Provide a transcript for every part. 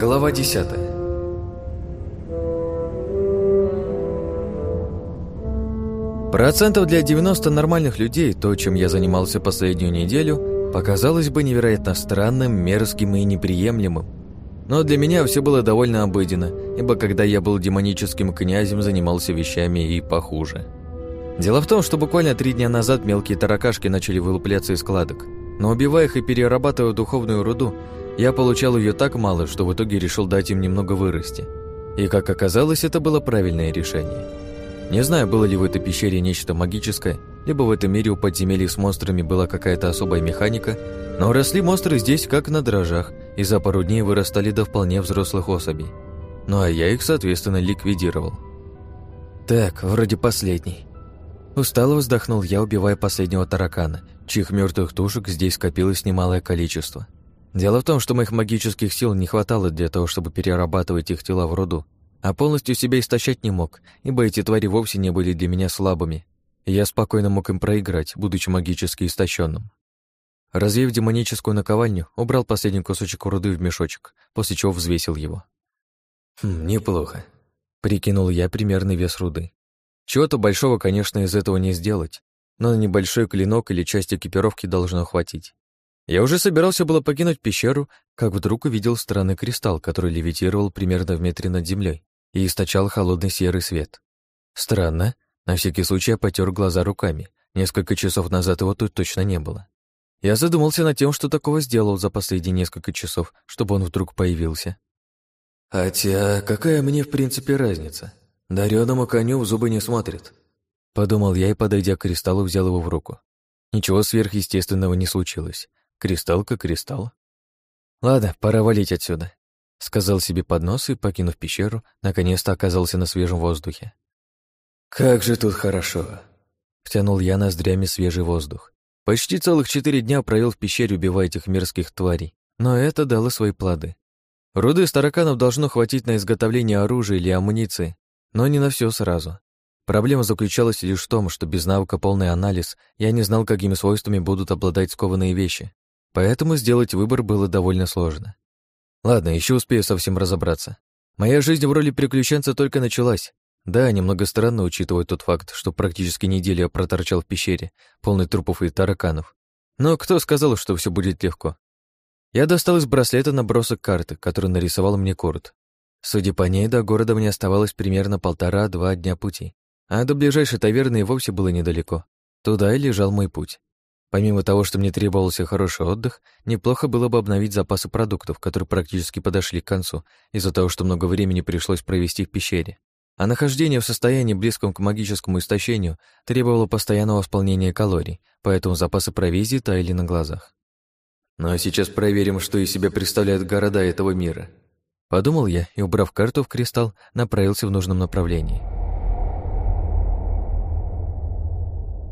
Глава 10 Процентов для 90 нормальных людей то, чем я занимался последнюю неделю, показалось бы невероятно странным, мерзким и неприемлемым. Но для меня все было довольно обыденно, ибо когда я был демоническим князем, занимался вещами и похуже. Дело в том, что буквально три дня назад мелкие таракашки начали вылупляться из складок, но убивая их и перерабатывая духовную руду, я получал ее так мало, что в итоге решил дать им немного вырасти. И, как оказалось, это было правильное решение. Не знаю, было ли в этой пещере нечто магическое, либо в этом мире у подземелья с монстрами была какая-то особая механика, но росли монстры здесь как на дрожжах, и за пару дней вырастали до вполне взрослых особей. Ну а я их, соответственно, ликвидировал. Так, вроде последний. Устало вздохнул я, убивая последнего таракана, чьих мертвых тушек здесь скопилось немалое количество. Дело в том, что моих магических сил не хватало для того, чтобы перерабатывать их тела в руду, а полностью себя истощать не мог, ибо эти твари вовсе не были для меня слабыми, и я спокойно мог им проиграть, будучи магически истощенным. Развеяв демоническую наковальню, убрал последний кусочек руды в мешочек, после чего взвесил его. «Хм, неплохо», — прикинул я примерный вес руды. Чего-то большого, конечно, из этого не сделать, но на небольшой клинок или часть экипировки должно хватить. Я уже собирался было покинуть пещеру, как вдруг увидел странный кристалл, который левитировал примерно в метре над землей и источал холодный серый свет. Странно. На всякий случай я потер глаза руками. Несколько часов назад его тут точно не было. Я задумался над тем, что такого сделал за последние несколько часов, чтобы он вдруг появился. Хотя какая мне в принципе разница? Дареному коню в зубы не смотрит. Подумал я и, подойдя к кристаллу, взял его в руку. Ничего сверхъестественного не случилось. Кристалл как кристалл. Ладно, пора валить отсюда. Сказал себе под нос и, покинув пещеру, наконец-то оказался на свежем воздухе. «Как же тут хорошо!» Втянул я ноздрями свежий воздух. Почти целых четыре дня провел в пещере, убивая этих мерзких тварей, но это дало свои плоды. Руды из тараканов должно хватить на изготовление оружия или амуниции, но не на все сразу. Проблема заключалась лишь в том, что без навыка полный анализ я не знал, какими свойствами будут обладать скованные вещи. Поэтому сделать выбор было довольно сложно. Ладно, еще успею совсем разобраться. Моя жизнь в роли приключенца только началась. Да, немного странно, учитывая тот факт, что практически неделю я проторчал в пещере, полной трупов и тараканов. Но кто сказал, что все будет легко? Я достал из браслета набросок карты, который нарисовал мне Курт. Судя по ней, до города мне оставалось примерно полтора-два дня пути, а до ближайшей таверны и вовсе было недалеко. Туда и лежал мой путь. Помимо того, что мне требовался хороший отдых, неплохо было бы обновить запасы продуктов, которые практически подошли к концу, из-за того, что много времени пришлось провести в пещере. А нахождение в состоянии, близком к магическому истощению, требовало постоянного восполнения калорий, поэтому запасы провизии таяли на глазах. Ну а сейчас проверим, что из себя представляют города этого мира. Подумал я и, убрав карту в кристалл, направился в нужном направлении.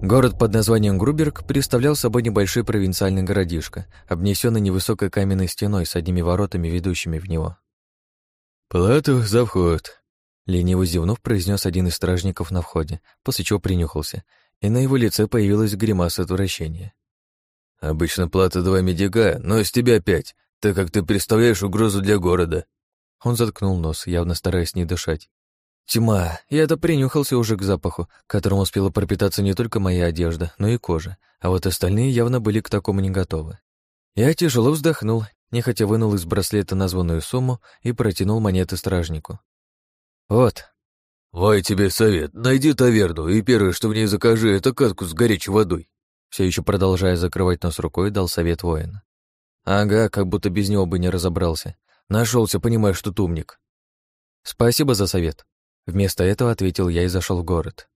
Город под названием Груберг представлял собой небольшой провинциальный городишко, обнесенный невысокой каменной стеной с одними воротами, ведущими в него. «Плату за вход», — лениво зевнув, произнес один из стражников на входе, после чего принюхался, и на его лице появилась гримаса отвращения. «Обычно плата два медика, но с тебя пять, так как ты представляешь угрозу для города». Он заткнул нос, явно стараясь не дышать. Тьма, я-то принюхался уже к запаху, которым успела пропитаться не только моя одежда, но и кожа, а вот остальные явно были к такому не готовы. Я тяжело вздохнул, нехотя вынул из браслета названную сумму и протянул монеты стражнику. «Вот». «Вай тебе совет, найди таверну, и первое, что в ней закажи, это катку с горячей водой». Все еще продолжая закрывать нос рукой, дал совет воина. «Ага, как будто без него бы не разобрался. Нашелся, понимаешь, что умник». «Спасибо за совет», Вместо этого ответил я и зашел в город.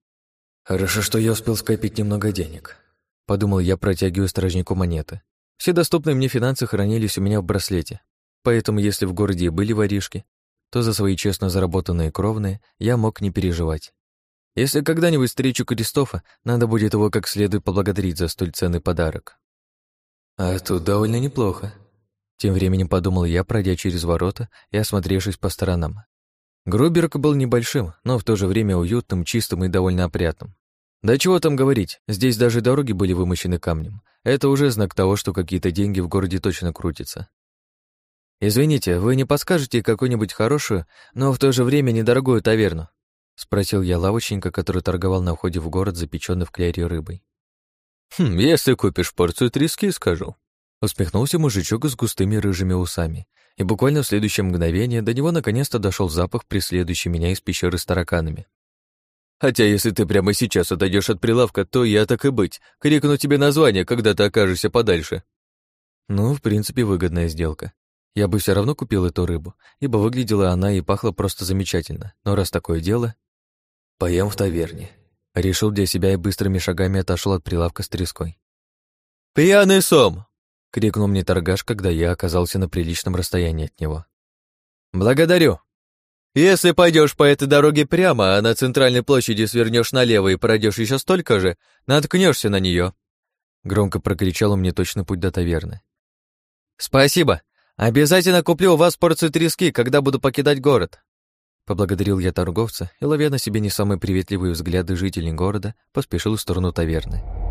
«Хорошо, что я успел скопить немного денег», — подумал я, протягивая стражнику монеты. Все доступные мне финансы хранились у меня в браслете, поэтому если в городе и были воришки, то за свои честно заработанные кровные я мог не переживать. Если когда-нибудь встречу Кристофа, надо будет его как следует поблагодарить за столь ценный подарок. А тут довольно неплохо. Тем временем подумал я, пройдя через ворота и осмотревшись по сторонам. Груберг был небольшим, но в то же время уютным, чистым и довольно опрятным. Да чего там говорить, здесь даже дороги были вымощены камнем. Это уже знак того, что какие-то деньги в городе точно крутятся. «Извините, вы не подскажете какую-нибудь хорошую, но в то же время недорогую таверну?» — спросил я лавочника, который торговал на входе в город, запеченной в кляре рыбой. «Хм, если купишь порцию трески, скажу», — усмехнулся мужичок с густыми рыжими усами, и буквально в следующее мгновение до него наконец-то дошел запах, преследующий меня из пещеры с тараканами. «Хотя если ты прямо сейчас отойдешь от прилавка, то я так и быть, крикну тебе название, когда ты окажешься подальше». Ну, в принципе, выгодная сделка. Я бы все равно купил эту рыбу, ибо выглядела она и пахла просто замечательно. Но раз такое дело... Поем в таверне. Решил для себя и быстрыми шагами отошел от прилавка с треской. «Пьяный сом!» — крикнул мне торгаш, когда я оказался на приличном расстоянии от него. «Благодарю!» «Если пойдешь по этой дороге прямо, а на центральной площади свернешь налево и пройдешь еще столько же, наткнешься на нее. Громко прокричал мне точный путь до таверны. «Спасибо! Обязательно куплю у вас порцию трески, когда буду покидать город!» Поблагодарил я торговца и, ловя на себе не самые приветливые взгляды жителей города, поспешил в сторону таверны.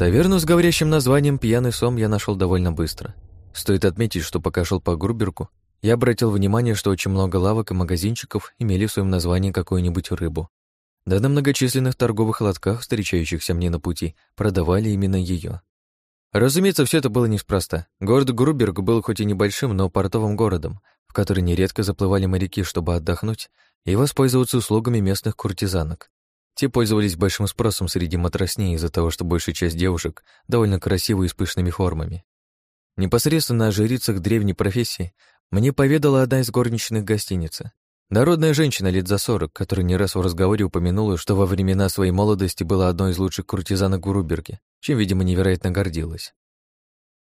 Таверну с говорящим названием «Пьяный сом» я нашел довольно быстро. Стоит отметить, что пока шел по Груберку, я обратил внимание, что очень много лавок и магазинчиков имели в своем названии какую-нибудь рыбу. Да на многочисленных торговых лотках, встречающихся мне на пути, продавали именно ее. Разумеется, все это было неспроста. Город Груберг был хоть и небольшим, но портовым городом, в который нередко заплывали моряки, чтобы отдохнуть и воспользоваться услугами местных куртизанок. Те пользовались большим спросом среди матросней из-за того, что большая часть девушек довольно красивы и с пышными формами. Непосредственно о жрицах древней профессии мне поведала одна из горничных гостиницы. Народная женщина лет за сорок, которая не раз в разговоре упомянула, что во времена своей молодости была одной из лучших куртизанок Груберги, чем, видимо, невероятно гордилась.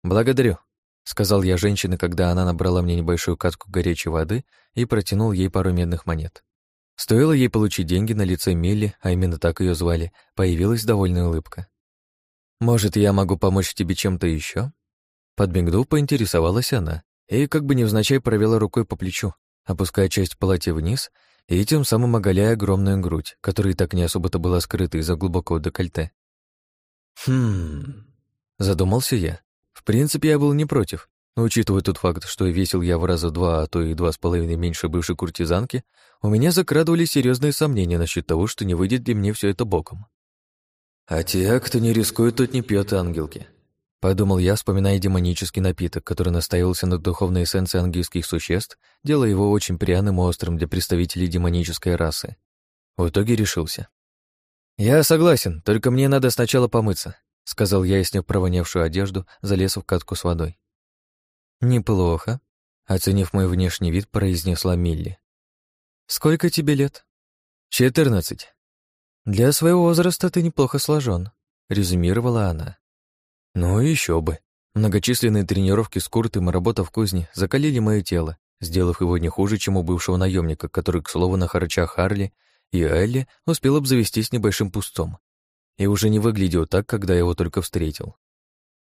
«Благодарю», — сказал я женщине, когда она набрала мне небольшую катку горячей воды и протянул ей пару медных монет. Стоило ей получить деньги на лице Милли, а именно так ее звали, появилась довольная улыбка. «Может, я могу помочь тебе чем-то еще? Подмигнув, поинтересовалась она и как бы невзначай провела рукой по плечу, опуская часть платья вниз и тем самым оголяя огромную грудь, которая так не особо-то была скрыта из-за глубокого декольте. «Хм...» — задумался я. В принципе, я был не против, но учитывая тот факт, что весил я в раза два, а то и два с половиной меньше бывшей куртизанки, у меня закрадывались серьезные сомнения насчет того, что не выйдет ли мне все это боком. «А те, кто не рискует, тот не пьет ангелки», Подумал я, вспоминая демонический напиток, который настаивался на духовной эссенции ангельских существ, делая его очень пряным и острым для представителей демонической расы. В итоге решился. «Я согласен, только мне надо сначала помыться», — сказал я и, сняв провонявшую одежду, залез в катку с водой. «Неплохо», — оценив мой внешний вид, произнесла Милли. «Сколько тебе лет?» «Четырнадцать». «Для своего возраста ты неплохо сложен», — резюмировала она. Ну еще бы. Многочисленные тренировки с Куртом и работа в кузне закалили мое тело, сделав его не хуже, чем у бывшего наемника, который, к слову, на харчах Харли и Элли успел обзавестись небольшим пустом. И уже не выглядел так, когда я его только встретил.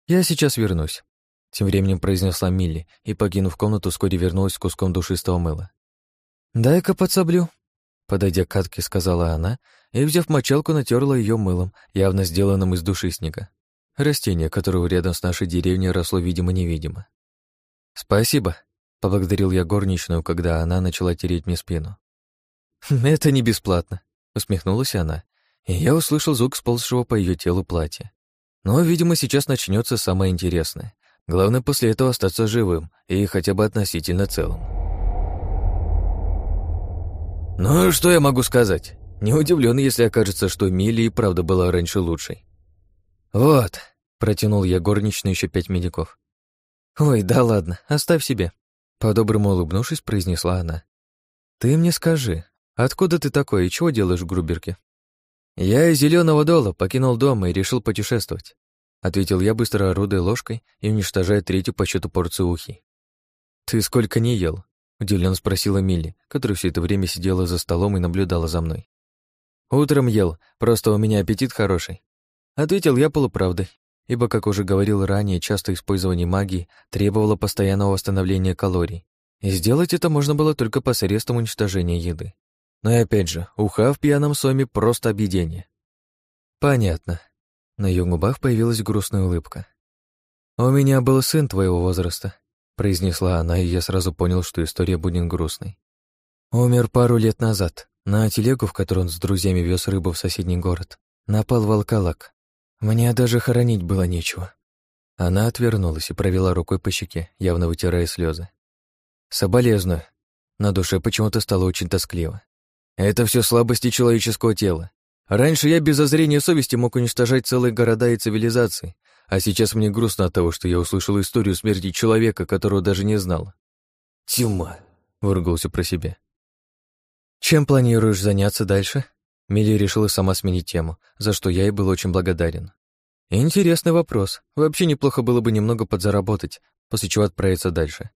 «Я сейчас вернусь», — тем временем произнесла Милли и, покинув комнату, вскоре вернулась с куском душистого мыла. «Дай-ка подсоблю», — подойдя к катке, сказала она, и, взяв мочалку, натерла ее мылом, явно сделанным из душистника. Растение, которого рядом с нашей деревней росло видимо-невидимо. «Спасибо», — поблагодарил я горничную, когда она начала тереть мне спину. «Хм, «Это не бесплатно», — усмехнулась она, и я услышал звук сползшего по ее телу платья. Но, видимо, сейчас начнется самое интересное. Главное после этого остаться живым и хотя бы относительно целым. Ну, что я могу сказать? Не удивлен, если окажется, что Милли и правда была раньше лучшей. «Вот», — протянул я горничной еще пять медиков. «Ой, да ладно, оставь себе», — по-доброму улыбнувшись, произнесла она. «Ты мне скажи, откуда ты такой и чего делаешь в Груберке?» «Я из Зеленого Дола покинул дом и решил путешествовать», — ответил я, быстро орудуя ложкой и уничтожая третью по счету порцию ухи. «Ты сколько не ел?» — удивленно спросила Милли, которая все это время сидела за столом и наблюдала за мной. «Утром ел, просто у меня аппетит хороший. Ответил я полуправдой, ибо, как уже говорил ранее, частое использование магии требовало постоянного восстановления калорий, и сделать это можно было только посредством уничтожения еды. Но и опять же, уха в пьяном соме просто объедение. Понятно. На ее губах появилась грустная улыбка. «У меня был сын твоего возраста», — произнесла она, и я сразу понял, что история будет грустной. «Умер пару лет назад. На телегу, в которой он с друзьями вез рыбу в соседний город, напал волколак. Мне даже хоронить было нечего». Она отвернулась и провела рукой по щеке, явно вытирая слезы. «Соболезную. На душе почему-то стало очень тоскливо. Это все слабости человеческого тела. Раньше я без зазрения совести мог уничтожать целые города и цивилизации, а сейчас мне грустно от того, что я услышал историю смерти человека, которого даже не знал. «Тюма», — выругался про себя. «Чем планируешь заняться дальше?» Милли решила сама сменить тему, за что я ей был очень благодарен. Интересный вопрос. Вообще неплохо было бы немного подзаработать, после чего отправиться дальше.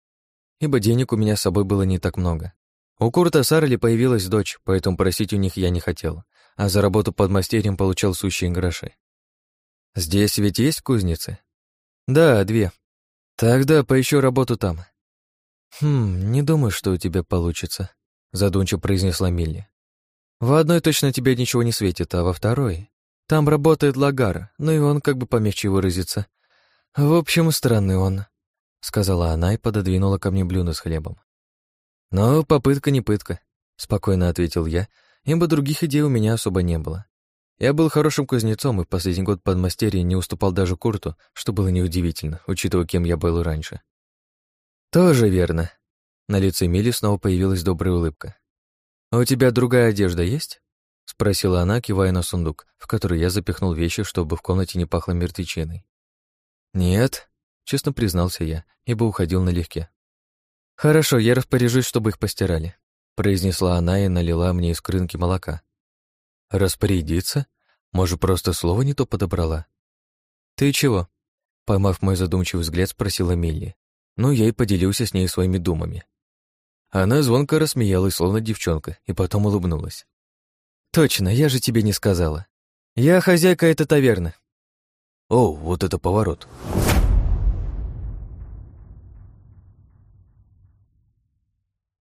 Ибо денег у меня с собой было не так много. У Курта Сарли появилась дочь, поэтому просить у них я не хотел, а за работу под мастерем получал сущие гроши. Здесь ведь есть кузницы? Да, две. Тогда поищу работу там. Хм, не думаю, что у тебя получится, задумчиво произнесла Милли. В одной точно тебе ничего не светит, а во второй... Там работает Лагар, ну и он, как бы помягче выразиться. В общем, странный он, сказала она и пододвинула ко мне блюдо с хлебом. Но попытка не пытка, спокойно ответил я, ибо других идей у меня особо не было. Я был хорошим кузнецом и последний год под мастерье не уступал даже Курту, что было неудивительно, учитывая, кем я был раньше. «Тоже верно». На лице Мили снова появилась добрая улыбка. «А у тебя другая одежда есть?» — спросила она, кивая на сундук, в который я запихнул вещи, чтобы в комнате не пахло мертвечиной. «Нет», — честно признался я, ибо уходил налегке. «Хорошо, я распоряжусь, чтобы их постирали», — произнесла она и налила мне из крынки молока. «Распорядиться? Может, просто слово не то подобрала?» «Ты чего?» — поймав мой задумчивый взгляд, спросила Милли. Ну, я и поделился с ней своими думами. Она звонко рассмеялась, словно девчонка, и потом улыбнулась. «Точно, я же тебе не сказала. Я хозяйка этой таверны». «О, вот это поворот.